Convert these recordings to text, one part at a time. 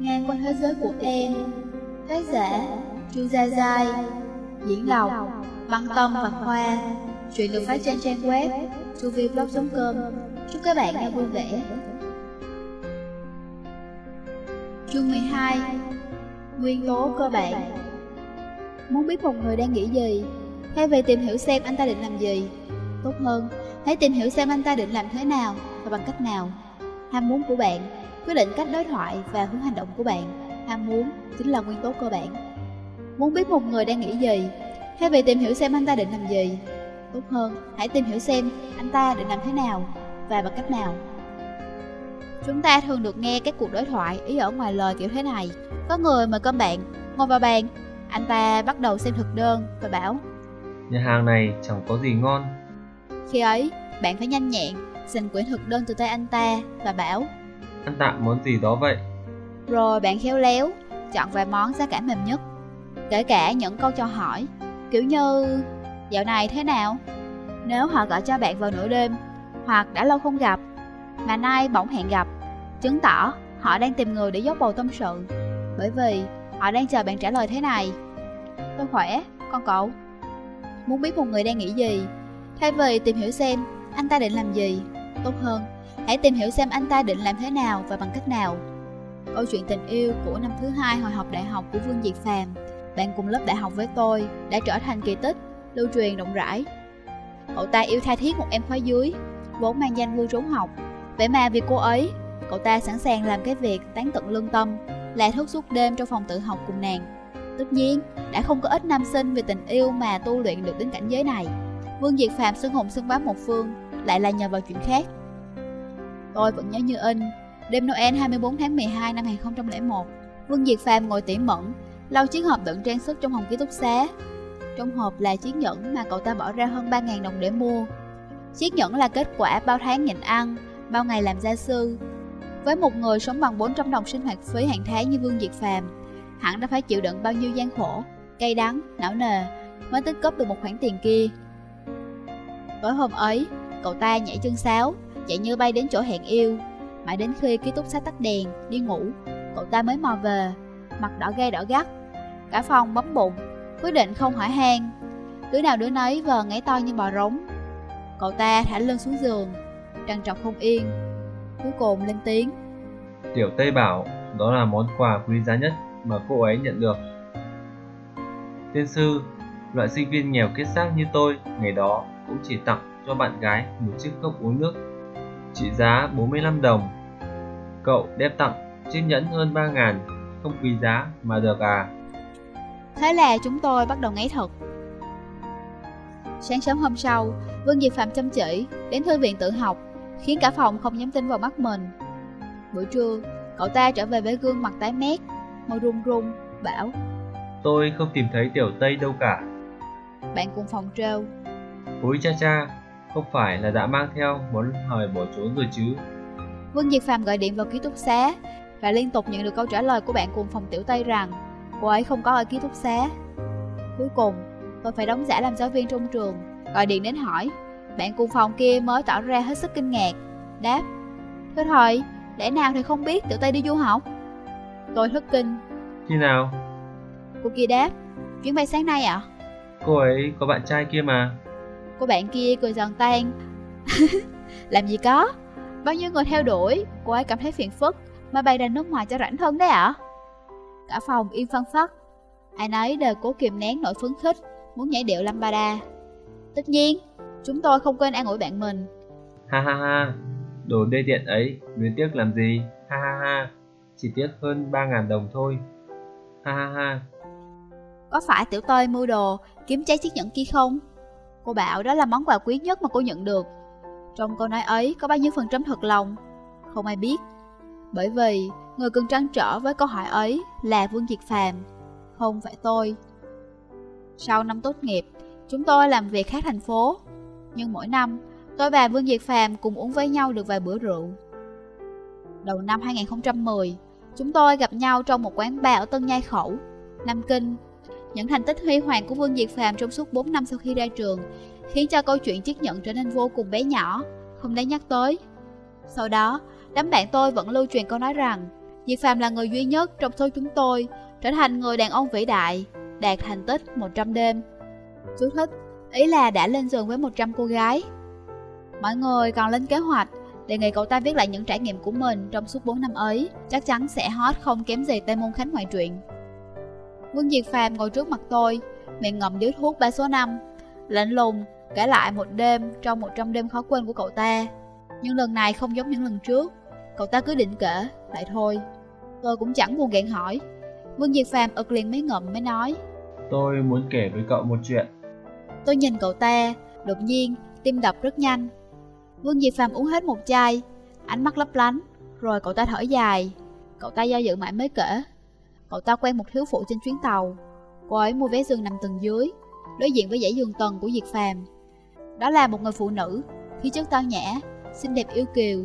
Ngang qua thế giới của em. Tác giả Chu Gia Giai Diễn đọc Văn Tâm và Khoa. Chuyện được phát trên trang web chuviblog.com Chúc các bạn nghe vui vẻ. Chương 12 Nguyên tố cơ bản. Muốn biết một người đang nghĩ gì Thay vì tìm hiểu xem anh ta định làm gì. Tốt hơn, hãy tìm hiểu xem anh ta định làm thế nào và bằng cách nào. Ham muốn của bạn quyết định cách đối thoại và hướng hành động của bạn. Ham muốn chính là nguyên tố cơ bản. Muốn biết một người đang nghĩ gì, thay vì tìm hiểu xem anh ta định làm gì, tốt hơn hãy tìm hiểu xem anh ta định làm thế nào và bằng cách nào. Chúng ta thường được nghe các cuộc đối thoại ý ở ngoài lời kiểu thế này. Có người mời cơm bạn, ngồi vào bàn, anh ta bắt đầu xem thực đơn và bảo Nhà hàng này chẳng có gì ngon. Khi ấy, bạn phải nhanh nhẹn, giành quyển thực đơn từ tay anh ta và bảo Ăn tạm món gì đó vậy? Rồi bạn khéo léo, chọn vài món giá cả mềm nhất. Kể cả những câu cho hỏi, kiểu như Dạo này thế nào? Nếu họ gọi cho bạn vào nửa đêm, hoặc đã lâu không gặp, mà nay bỗng hẹn gặp, chứng tỏ họ đang tìm người để dốc bầu tâm sự. Bởi vì họ đang chờ bạn trả lời thế này. Tôi khỏe, con cậu. Muốn biết một người đang nghĩ gì, thay vì tìm hiểu xem anh ta định làm gì, tốt hơn Hãy tìm hiểu xem anh ta định làm thế nào và bằng cách nào. Câu chuyện tình yêu của năm thứ hai hồi học đại học của Vương Diệt Phàm, bạn cùng lớp đại học với tôi, đã trở thành kỳ tích, lưu truyền rộng rãi. Cậu ta yêu tha thiết một em khóa dưới, vốn mang danh vui trốn học. Vậy mà vì cô ấy, cậu ta sẵn sàng làm cái việc tán tận lương tâm, là thức suốt đêm trong phòng tự học cùng nàng. Tất nhiên, đã không có ít nam sinh vì tình yêu mà tu luyện được đến cảnh giới này. Vương Diệt Phàm xưng hùng xưng bá một phương, lại là nhờ vào chuyện khác. Tôi vẫn nhớ như in. Đêm Noel 24 tháng 12 năm 2001 Vương Diệt Phàm ngồi tỉ mẩn Lau chiếc hộp đựng trang sức trong phòng ký túc xá. Trong hộp là chiếc nhẫn mà cậu ta bỏ ra hơn 3.000 đồng để mua. Chiếc nhẫn là kết quả bao tháng nhịn ăn Bao ngày làm gia sư. Với một người sống bằng 400 đồng sinh hoạt phí hàng tháng như Vương Diệt Phàm Hẳn đã phải chịu đựng bao nhiêu gian khổ Cay đắng, não nề Mới tích góp được một khoản tiền kia. Tối hôm ấy, cậu ta nhảy chân sáo chạy như bay đến chỗ hẹn yêu. Mãi đến khi ký túc xá tắt đèn, đi ngủ, cậu ta mới mò về, mặt đỏ gai đỏ gắt. Cả phòng bấm bụng, quyết định không hỏi han. Đứa nào đứa nấy vờ ngáy to như bò rống. Cậu ta thả lưng xuống giường, trằn trọc không yên. Cuối cùng lên tiếng. Tiểu Tây bảo đó là món quà quý giá nhất mà cô ấy nhận được. Tiên sư, loại sinh viên nghèo kết xác như tôi ngày đó cũng chỉ tặng cho bạn gái một chiếc cốc uống nước trị giá 45 đồng. Cậu đem tặng chiếc nhẫn hơn 3 ngàn, không quý giá mà được à? Thế là chúng tôi bắt đầu ngáy thật. Sáng sớm hôm sau, Vương Diệp Phạm chăm chỉ đến thư viện tự học, khiến cả phòng không dám tin vào mắt mình. Buổi trưa, cậu ta trở về với gương mặt tái mét, môi run run, bảo Tôi không tìm thấy tiểu Tây đâu cả. Bạn cùng phòng trêu. Ôi cha cha, không phải là đã mang theo món hời bỏ trốn rồi chứ. Vương Diệt Phạm gọi điện vào ký túc xá Và liên tục nhận được câu trả lời của bạn cùng phòng tiểu Tây rằng Cô ấy không có ở ký túc xá. Cuối cùng tôi phải đóng giả làm giáo viên trong trường Gọi điện đến hỏi. Bạn cùng phòng kia mới tỏ ra hết sức kinh ngạc Đáp Thưa thầy, lẽ nào thì không biết tiểu Tây đi du học? Tôi thất kinh. Khi nào? Cô kia đáp Chuyến bay sáng nay ạ. À? Cô ấy có bạn trai kia mà Cô bạn kia cười giòn tan. Làm gì có Bao nhiêu người theo đuổi Cô ấy cảm thấy phiền phức Mà bay ra nước ngoài cho rảnh hơn đấy ạ. Cả phòng im phân phất Ai nấy đều cố kìm nén nỗi phấn khích Muốn nhảy điệu lambada. Tất nhiên Chúng tôi không quên an ủi bạn mình. Ha ha ha. Đồ đê tiện ấy Luyến tiếc làm gì? Ha ha ha. Chỉ tiếc hơn 3.000 đồng thôi. Ha ha ha. Có phải tiểu tôi mua đồ Kiếm cháy chiếc nhẫn kia không Cô bảo đó là món quà quý nhất mà cô nhận được. Trong câu nói ấy có bao nhiêu phần trăm thật lòng? Không ai biết. Bởi vì người cần trăn trở với câu hỏi ấy là Vương Diệt Phàm, không phải tôi. Sau năm tốt nghiệp, chúng tôi làm việc khác thành phố. Nhưng mỗi năm, tôi và Vương Diệt Phàm cùng uống với nhau được vài bữa rượu. Đầu năm 2010, chúng tôi gặp nhau trong một quán bar ở Tân Nhai Khẩu, Nam Kinh, những thành tích huy hoàng của Vương Diệt Phàm trong suốt 4 năm sau khi ra trường khiến cho câu chuyện chiếc nhận trở nên vô cùng bé nhỏ, không đáng nhắc tới. Sau đó, đám bạn tôi vẫn lưu truyền câu nói rằng Diệp Phàm là người duy nhất trong số chúng tôi trở thành người đàn ông vĩ đại, đạt thành tích 100 đêm. Chú thích, ý là đã lên giường với 100 cô gái. Mọi người còn lên kế hoạch đề nghị cậu ta viết lại những trải nghiệm của mình trong suốt 4 năm ấy, chắc chắn sẽ hot không kém gì Tây Môn Khánh ngoại truyện. Vương Diệt Phàm ngồi trước mặt tôi, miệng ngậm điếu thuốc ba số 5, lạnh lùng kể lại một đêm trong 100 đêm khó quên của cậu ta. Nhưng lần này không giống những lần trước, cậu ta cứ định kể, lại thôi. Tôi cũng chẳng buồn gạn hỏi. Vương Diệt Phàm ực liền mấy ngậm mới nói. Tôi muốn kể với cậu một chuyện. Tôi nhìn cậu ta, đột nhiên, tim đập rất nhanh. Vương Diệp Phàm uống hết một chai, ánh mắt lấp lánh, rồi cậu ta thở dài. Cậu ta do dự mãi mới kể. Cậu ta quen một thiếu phụ trên chuyến tàu. Cô ấy mua vé giường nằm tầng dưới, đối diện với dãy giường tầng của diệt Phàm. Đó là một người phụ nữ, khí chất tao nhã, xinh đẹp yêu kiều.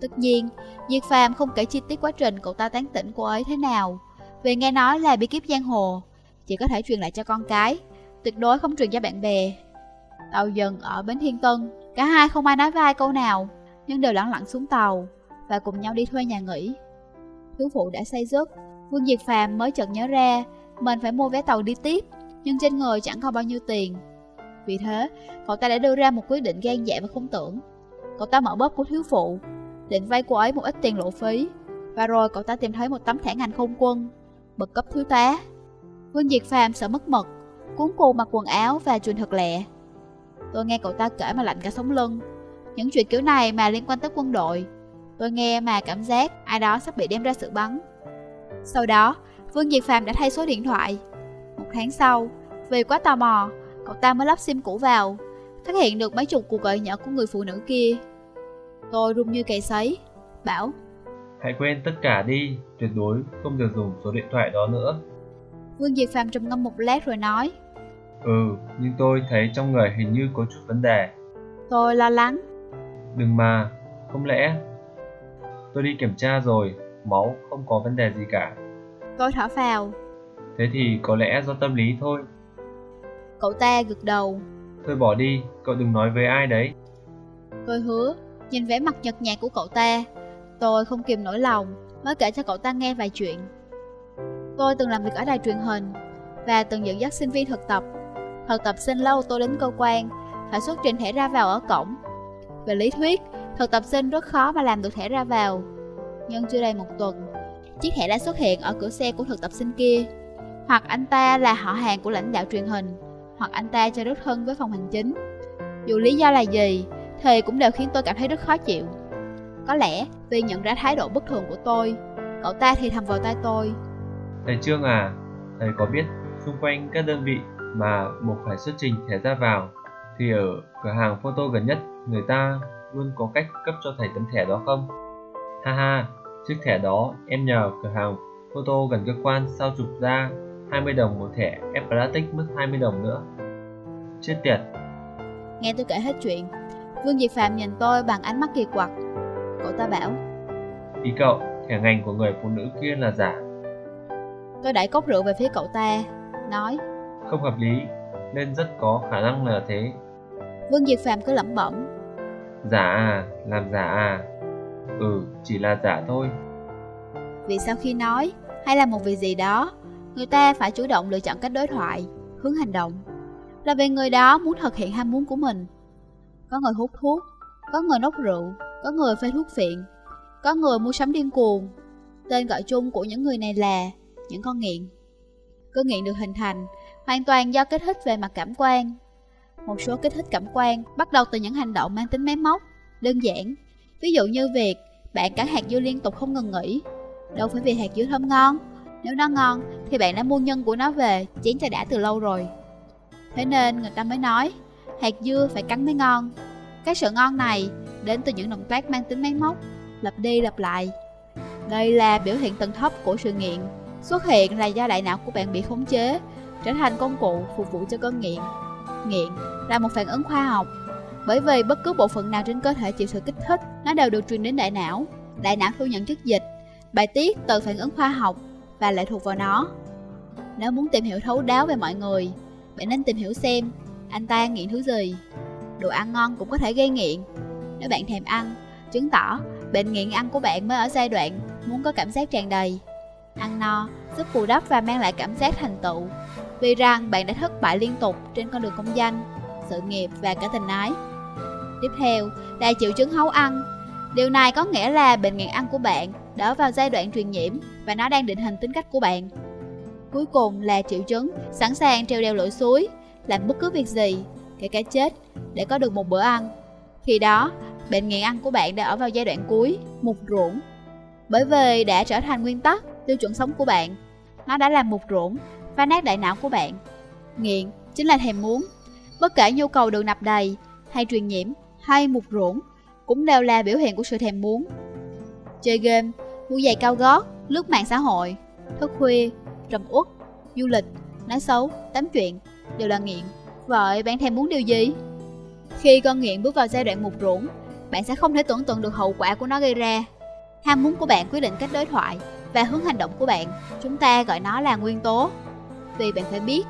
Tất nhiên, diệt Phàm không kể chi tiết quá trình cậu ta tán tỉnh cô ấy thế nào, vì nghe nói là bí kíp giang hồ, chỉ có thể truyền lại cho con cái, tuyệt đối không truyền cho bạn bè. Tàu dần ở bến Thiên Tân, cả hai không ai nói với ai câu nào, nhưng đều lặng lặng xuống tàu và cùng nhau đi thuê nhà nghỉ. Thiếu phụ đã say giấc, Vương Diệt Phàm mới chợt nhớ ra mình phải mua vé tàu đi tiếp, nhưng trên người chẳng có bao nhiêu tiền. Vì thế, cậu ta đã đưa ra một quyết định gan dạ và không tưởng. Cậu ta mở bóp của thiếu phụ, định vay cô ấy một ít tiền lộ phí, và rồi cậu ta tìm thấy một tấm thẻ ngành không quân, bậc cấp thiếu tá. Vương Diệt Phàm sợ mất mật, cuốn cô mặc quần áo và truyền thật lẹ. Tôi nghe cậu ta kể mà lạnh cả sống lưng. Những chuyện kiểu này mà liên quan tới quân đội, tôi nghe mà cảm giác ai đó sắp bị đem ra sự bắn. Sau đó, Vương Diệt Phàm đã thay số điện thoại. Một tháng sau, vì quá tò mò, cậu ta mới lắp sim cũ vào, phát hiện được mấy chục cuộc gọi nhỡ của người phụ nữ kia. Tôi run như cây sấy, bảo Hãy quên tất cả đi, tuyệt đối không được dùng số điện thoại đó nữa. Vương Diệt Phàm trầm ngâm một lát rồi nói Ừ, nhưng tôi thấy trong người hình như có chút vấn đề. Tôi lo lắng. Đừng mà, không lẽ... Tôi đi kiểm tra rồi, máu không có vấn đề gì cả. Tôi thở phào. Thế thì có lẽ do tâm lý thôi. Cậu ta gật đầu. Thôi bỏ đi, cậu đừng nói với ai đấy. Tôi hứa, nhìn vẻ mặt nhợt nhạt của cậu ta, tôi không kìm nổi lòng, mới kể cho cậu ta nghe vài chuyện. Tôi từng làm việc ở đài truyền hình và từng dẫn dắt sinh viên thực tập. Thực tập sinh lâu tôi đến cơ quan, phải xuất trình thẻ ra vào ở cổng. Về lý thuyết, thực tập sinh rất khó mà làm được thẻ ra vào. Nhưng chưa đầy một tuần, chiếc thẻ đã xuất hiện ở cửa xe của thực tập sinh kia. Hoặc anh ta là họ hàng của lãnh đạo truyền hình, hoặc anh ta chơi rất thân với phòng hành chính. Dù lý do là gì, thì cũng đều khiến tôi cảm thấy rất khó chịu. Có lẽ vì nhận ra thái độ bất thường của tôi, cậu ta thì thầm vào tai tôi. Thầy Trương à, thầy có biết xung quanh các đơn vị mà buộc phải xuất trình thẻ ra vào thì ở cửa hàng photo gần nhất người ta luôn có cách cấp cho thầy tấm thẻ đó không? Ha ha, chiếc thẻ đó em nhờ cửa hàng photo gần cơ quan sao chụp ra 20 đồng một thẻ, ép plastic mất 20 đồng nữa. Chết tiệt. Nghe tôi kể hết chuyện, Vương Diệp Phạm nhìn tôi bằng ánh mắt kỳ quặc. Cậu ta bảo Ý cậu, thẻ ngành của người phụ nữ kia là giả. Tôi đẩy cốc rượu về phía cậu ta, nói Không hợp lý, nên rất có khả năng là thế. Vương Diệp Phạm cứ lẩm bẩm Giả à, làm giả à? Ừ, chỉ là giả thôi. Vì sau khi nói, hay là một việc gì đó, người ta phải chủ động lựa chọn cách đối thoại, hướng hành động. Là vì người đó muốn thực hiện ham muốn của mình. Có người hút thuốc, có người nốc rượu, có người phê thuốc phiện, có người mua sắm điên cuồng. Tên gọi chung của những người này là những con nghiện. Cơn nghiện được hình thành hoàn toàn do kích thích về mặt cảm quan. Một số kích thích cảm quan bắt đầu từ những hành động mang tính máy móc, đơn giản. Ví dụ như việc bạn cắn hạt dưa liên tục không ngừng nghỉ. Đâu phải vì hạt dưa thơm ngon. Nếu nó ngon thì bạn đã mua nhân của nó về chén cho đã từ lâu rồi. Thế nên người ta mới nói hạt dưa phải cắn mới ngon. Cái sự ngon này đến từ những động tác mang tính máy móc, lặp đi lặp lại. Đây là biểu hiện tầng thấp của sự nghiện. Xuất hiện là do đại não của bạn bị khống chế, trở thành công cụ phục vụ cho cơn nghiện. Nghiện là một phản ứng khoa học, bởi vì bất cứ bộ phận nào trên cơ thể chịu sự kích thích, nó đều được truyền đến đại não. Đại não thu nhận chất dịch, bài tiết từ phản ứng khoa học và lệ thuộc vào nó. Nếu muốn tìm hiểu thấu đáo về mọi người, bạn nên tìm hiểu xem anh ta nghiện thứ gì. Đồ ăn ngon cũng có thể gây nghiện. Nếu bạn thèm ăn, chứng tỏ bệnh nghiện ăn của bạn mới ở giai đoạn muốn có cảm giác tràn đầy. Ăn no, giúp bù đắp và mang lại cảm giác thành tựu. Vì rằng bạn đã thất bại liên tục trên con đường công danh, sự nghiệp và cả tình ái. Tiếp theo là triệu chứng háu ăn. Điều này có nghĩa là bệnh nghiện ăn của bạn đã vào giai đoạn truyền nhiễm và nó đang định hình tính cách của bạn. Cuối cùng là triệu chứng sẵn sàng treo đeo lội suối, làm bất cứ việc gì, kể cả chết, để có được một bữa ăn. Khi đó, bệnh nghiện ăn của bạn đã ở vào giai đoạn cuối, mục ruỗng. Bởi vì đã trở thành nguyên tắc, tiêu chuẩn sống của bạn. Nó đã làm mục ruỗng, phá nát đại não của bạn. Nghiện chính là thèm muốn. Bất kể nhu cầu được nạp đầy, hay truyền nhiễm, hay mục ruỗng, cũng đều là biểu hiện của sự thèm muốn. Chơi game, mua giày cao gót, lướt mạng xã hội, thức khuya, trầm uất, du lịch, nói xấu, tám chuyện, đều là nghiện. Vậy bạn thèm muốn điều gì? Khi con nghiện bước vào giai đoạn mục ruỗng, bạn sẽ không thể tưởng tượng được hậu quả của nó gây ra. Ham muốn của bạn quyết định cách đối thoại và hướng hành động của bạn. Chúng ta gọi nó là nguyên tố. Vì bạn phải biết,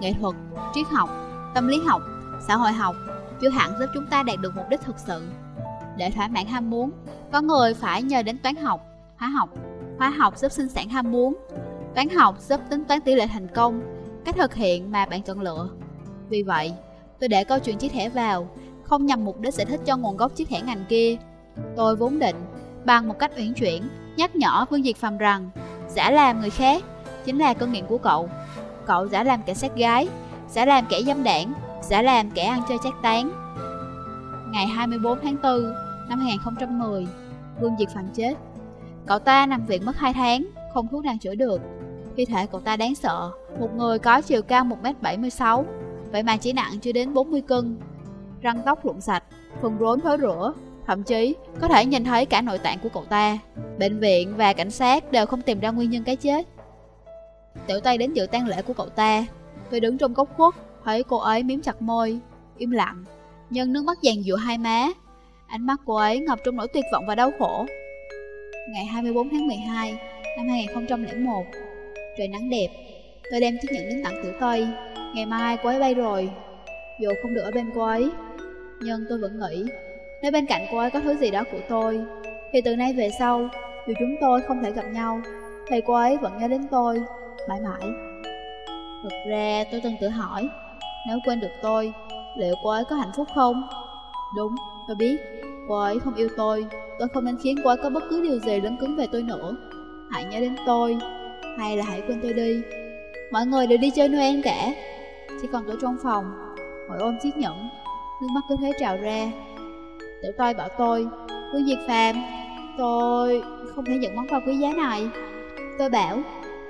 nghệ thuật, triết học, tâm lý học, xã hội học chưa hẳn giúp chúng ta đạt được mục đích thực sự. Để thỏa mãn ham muốn, có người phải nhờ đến toán học, hóa học. Hóa học giúp sinh sản ham muốn, toán học giúp tính toán tỷ lệ thành công, cách thực hiện mà bạn chọn lựa. Vì vậy, tôi để câu chuyện chiếc thẻ vào, không nhằm mục đích giải thích cho nguồn gốc chiếc thẻ ngành kia. Tôi vốn định, bằng một cách uyển chuyển, nhắc nhở Vương Diệt Phàm rằng, giả làm người khác chính là cơn nghiện của cậu. Cậu giả làm kẻ sát gái, giả làm kẻ dâm đảng, giả làm kẻ ăn chơi chát tán. Ngày 24 tháng 4 năm 2010, Vương Diệt Phạm chết. Cậu ta nằm viện mất 2 tháng, không thuốc nào chữa được. Thi thể cậu ta đáng sợ, một người có chiều cao 1m76, vậy mà chỉ nặng chưa đến 40 cân. Răng tóc rụng sạch, phần rốn thối rửa, thậm chí có thể nhìn thấy cả nội tạng của cậu ta. Bệnh viện và cảnh sát đều không tìm ra nguyên nhân cái chết. Tiểu Tây đến dự tang lễ của cậu ta. Tôi đứng trong góc khuất, thấy cô ấy miếm chặt môi, im lặng, nhưng nước mắt dàn dụa hai má. Ánh mắt cô ấy ngập trong nỗi tuyệt vọng và đau khổ. Ngày 24 tháng 12 năm 2001, trời nắng đẹp, tôi đem chiếc nhẫn đến tặng Tiểu Tây. Ngày mai cô ấy bay rồi, dù không được ở bên cô ấy, nhưng tôi vẫn nghĩ nếu bên cạnh cô ấy có thứ gì đó của tôi, thì từ nay về sau, dù chúng tôi không thể gặp nhau, thì cô ấy vẫn nhớ đến tôi, mãi mãi. Thực ra tôi từng tự hỏi, nếu quên được tôi, liệu cô ấy có hạnh phúc không? Đúng, tôi biết, cô ấy không yêu tôi, tôi không nên khiến cô ấy có bất cứ điều gì lấn cứng về tôi nữa. Hãy nhớ đến tôi, hay là hãy quên tôi đi. Mọi người đều đi chơi Noel cả, chỉ còn tôi trong phòng, ngồi ôm chiếc nhẫn, nước mắt cứ thế trào ra. Tiểu tôi bảo tôi, Vương Diệt Phàm, tôi không thể nhận món quà quý giá này. Tôi bảo,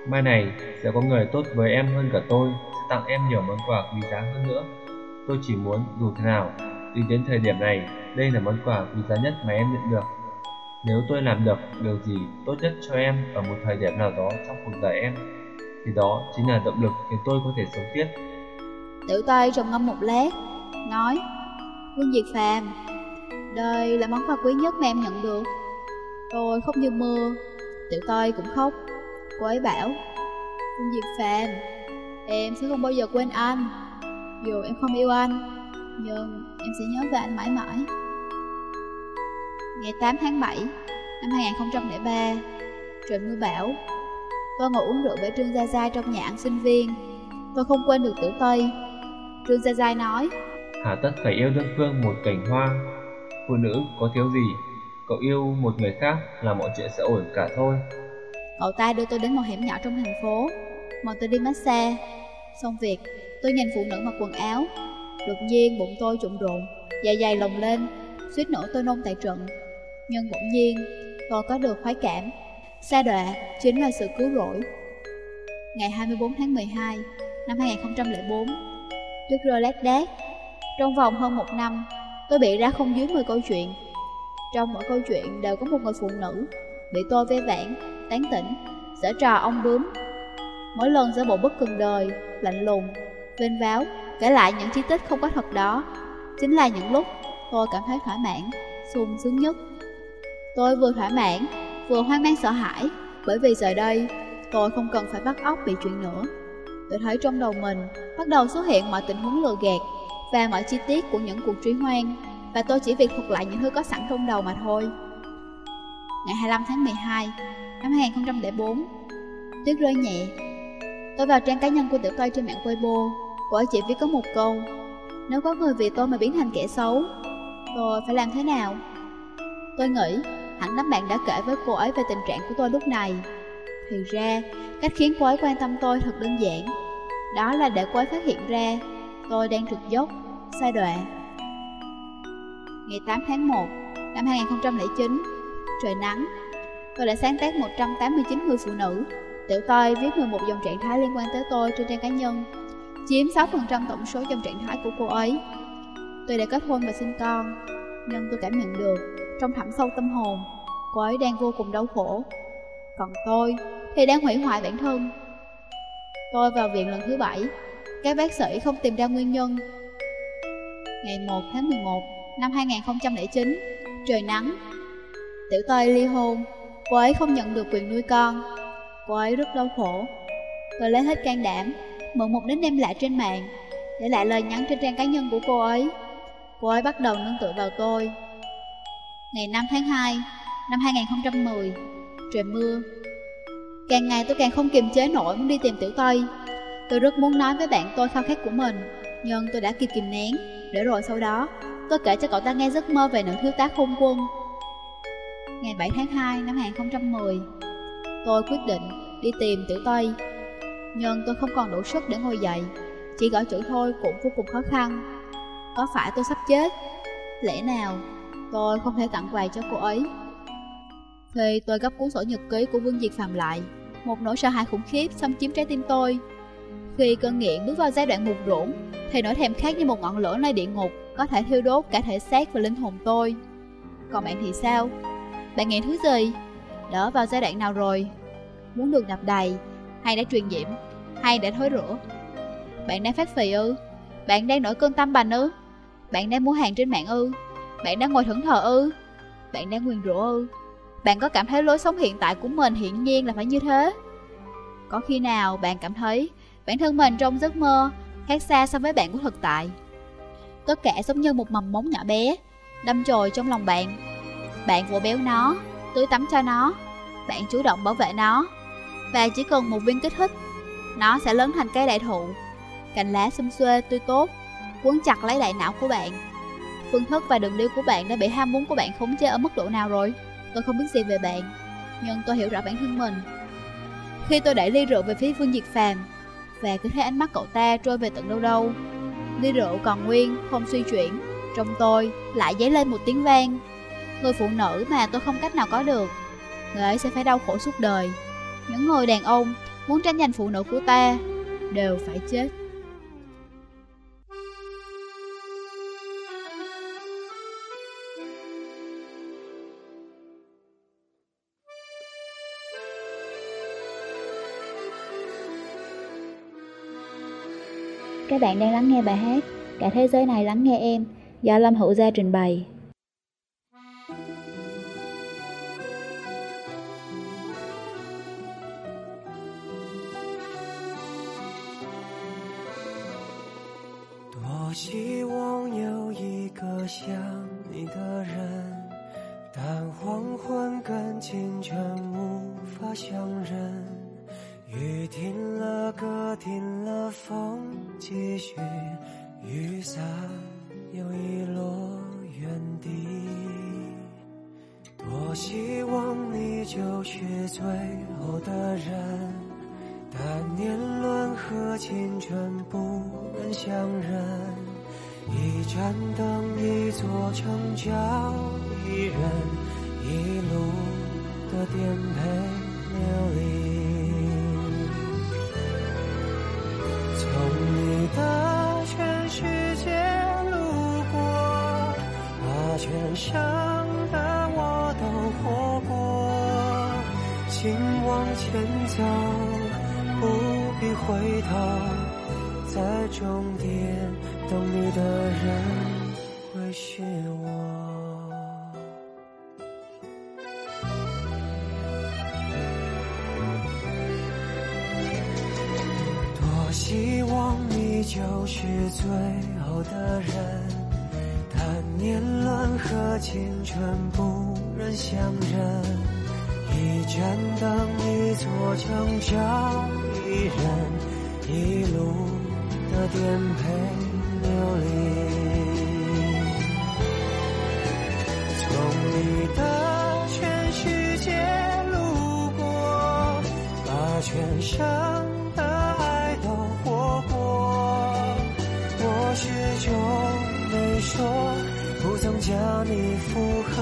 mai này sẽ có người tốt với em hơn cả tôi, tặng em nhiều món quà quý giá hơn nữa. Tôi chỉ muốn dù thế nào, tính đến thời điểm này, đây là món quà quý giá nhất mà em nhận được. Nếu tôi làm được điều gì tốt nhất cho em ở một thời điểm nào đó trong cuộc đời em, thì đó chính là động lực khiến tôi có thể sống tiếp. Tiểu Tây trầm ngâm một lát, nói, Vương Diệt Phàm, đây là món quà quý nhất mà em nhận được. Tôi khóc như mưa, Tiểu Tây cũng khóc. Cô ấy bảo, Vương Diệt Phàm, em sẽ không bao giờ quên anh. Dù em không yêu anh, nhưng em sẽ nhớ về anh mãi mãi. Ngày 8 tháng 7 năm 2003, trời mưa bão. Tôi ngồi uống rượu với Trương Gia Gia trong nhà ăn sinh viên. Tôi không quên được Tiểu Tây. Trương Gia Gia nói, Hà tất phải yêu đơn phương một cảnh hoa Phụ nữ có thiếu gì Cậu yêu một người khác là mọi chuyện sẽ ổn cả thôi Cậu ta đưa tôi đến một hẻm nhỏ trong thành phố Mời tôi đi massage. Xong việc tôi nhìn phụ nữ mặc quần áo. Đột nhiên bụng tôi trụng rộn Dạ dày lồng lên Suýt nổ tôi nôn tại trận. Nhưng bỗng nhiên tôi có được khoái cảm. Sa đọa chính là sự cứu rỗi. Ngày 24 tháng 12 năm 2004 Tuyết rơi lát đát Trong vòng hơn một năm Tôi bị ra không dưới 10 câu chuyện. Trong mỗi câu chuyện đều có một người phụ nữ Bị tôi vê vãn, tán tỉnh, giở trò ông bướm. Mỗi lần giả bộ bất cần đời, lạnh lùng, vênh váo Kể lại những chi tiết không có thật đó Chính là những lúc tôi cảm thấy thỏa mãn, sung sướng nhất Tôi vừa thỏa mãn, vừa hoang mang sợ hãi Bởi vì giờ đây, tôi không cần phải bắt óc bị chuyện nữa Tôi thấy trong đầu mình bắt đầu xuất hiện mọi tình huống lừa gạt và mọi chi tiết của những cuộc truy hoang và tôi chỉ việc thuật lại những thứ có sẵn trong đầu mà thôi. Ngày 25 tháng 12 năm 2004 Tuyết rơi nhẹ Tôi vào trang cá nhân của tiểu toy trên mạng Weibo. Cô ấy chỉ viết có một câu Nếu có người vì tôi mà biến thành kẻ xấu Tôi phải làm thế nào? Tôi nghĩ hẳn lắm bạn đã kể với cô ấy về tình trạng của tôi lúc này. Thì ra, cách khiến cô ấy quan tâm tôi thật đơn giản. Đó là để cô ấy phát hiện ra Tôi đang trượt dốc, sai đoạn. Ngày 8 tháng 1 năm 2009 Trời nắng. Tôi đã sáng tác 189 người phụ nữ. Tiểu tôi viết 11 dòng trạng thái liên quan tới tôi trên trang cá nhân, Chiếm 6% tổng số dòng trạng thái của cô ấy. Tôi đã kết hôn và sinh con, Nhưng tôi cảm nhận được Trong thẳm sâu tâm hồn, Cô ấy đang vô cùng đau khổ. Còn tôi thì đang hủy hoại bản thân. Tôi vào viện lần thứ bảy, Các bác sĩ không tìm ra nguyên nhân. Ngày 1 tháng 11 năm 2009 Trời nắng. Tiểu tôi ly hôn, Cô ấy không nhận được quyền nuôi con. Cô ấy rất đau khổ. Tôi lấy hết can đảm, Mượn một đến đem lại trên mạng Để lại lời nhắn trên trang cá nhân của cô ấy. Cô ấy bắt đầu nương tựa vào tôi. Ngày 5 tháng 2 Năm 2010 Trời mưa. Càng ngày tôi càng không kiềm chế nổi muốn đi tìm tiểu Tây. Tôi rất muốn nói với bạn tôi khao khát của mình, Nhưng tôi đã kịp kìm nén Để rồi sau đó, Tôi kể cho cậu ta nghe giấc mơ về nữ thiếu tá không quân. Ngày 7 tháng 2 năm 2010 Tôi quyết định đi tìm tiểu Tây. Nhưng tôi không còn đủ sức để ngồi dậy. Chỉ gõ chữ thôi cũng vô cùng khó khăn. Có phải tôi sắp chết? Lẽ nào tôi không thể tặng quà cho cô ấy? Thì tôi gấp cuốn sổ nhật ký của Vương Diệt Phạm lại, Một nỗi sợ hãi khủng khiếp xâm chiếm trái tim tôi. Khi cơn nghiện bước vào giai đoạn mục ruỗng Thì nỗi thèm khát như một ngọn lửa nơi địa ngục Có thể thiêu đốt cả thể xác và linh hồn tôi. Còn bạn thì sao? Bạn nghiện thứ gì? Đỡ vào giai đoạn nào rồi? Muốn được nạp đầy? Hay đã truyền nhiễm? Hay đã thối rửa? Bạn đang phát phì ư? Bạn đang nổi cơn tâm bành ư? Bạn đang mua hàng trên mạng ư? Bạn đang ngồi thẫn thờ ư? Bạn đang nguyền rủa ư? Bạn có cảm thấy lối sống hiện tại của mình hiển nhiên là phải như thế? Có khi nào bạn cảm thấy bản thân mình trong giấc mơ khác xa so với bạn của thực tại? Tất cả giống như một mầm móng nhỏ bé, đâm chồi trong lòng bạn. Bạn vỗ béo nó, tưới tắm cho nó, bạn chủ động bảo vệ nó. Và chỉ cần một viên kích thích, nó sẽ lớn thành cây đại thụ. Cành lá xum xuê tươi tốt, quấn chặt lấy đại não của bạn. Phương thức và đường đi của bạn đã bị ham muốn của bạn khống chế ở mức độ nào rồi? Tôi không biết gì về bạn, nhưng tôi hiểu rõ bản thân mình. Khi tôi đẩy ly rượu về phía vương Diệt Phàm, và cứ thấy ánh mắt cậu ta trôi về tận đâu đâu. Ly rượu còn nguyên, không suy chuyển, trong tôi lại dấy lên một tiếng vang. Người phụ nữ mà tôi không cách nào có được, người ấy sẽ phải đau khổ suốt đời. Những người đàn ông muốn tranh giành phụ nữ của ta đều phải chết. Các bạn đang lắng nghe bài hát Cả thế giới này lắng nghe em do Lâm Hữu Gia trình bày. 雨伞又遗落原地。多希望你就是最后的人，但年轮和青春不能相认。一盏灯，一座城，叫一人，一路的颠沛流离。从你的想的我都活过。请往前走，不必回头，在终点等你的人会是我。多希望你就是最后的人，年轮和青春不忍相认。一盏灯，一座城，找一人，一路的颠沛流离。从你的全世界路过，把全生将你附和，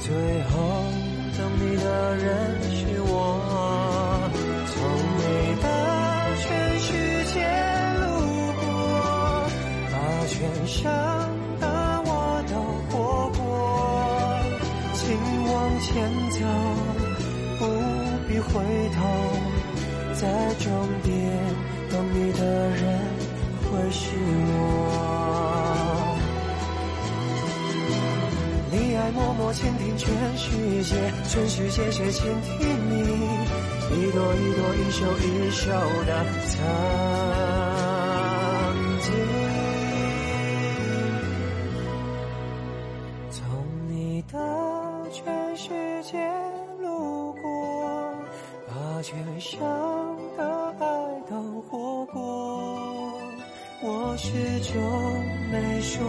最后等你的人是我。从你的全世界路过，把全生的我都活过。请往前走，不必回头，在终点等你的默默倾听全世界，全世界却倾听你，一朵一朵，一首一首的曾经。从你的全世界路过，把全生的爱都活过。我始终没说，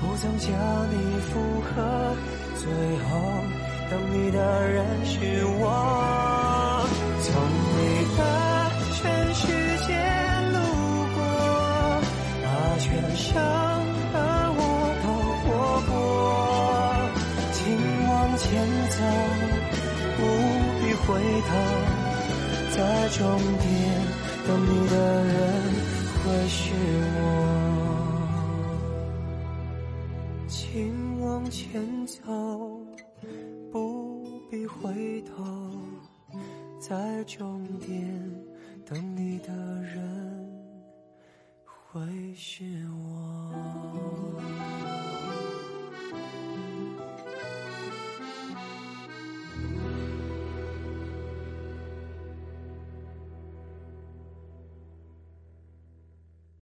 不曾将你附和，最后等你的人是我。从你的全世界路过，把全生的我都活过。请往前走，不必回头，在终点等你的人会是我。请往前走，在终点等你的人会是我。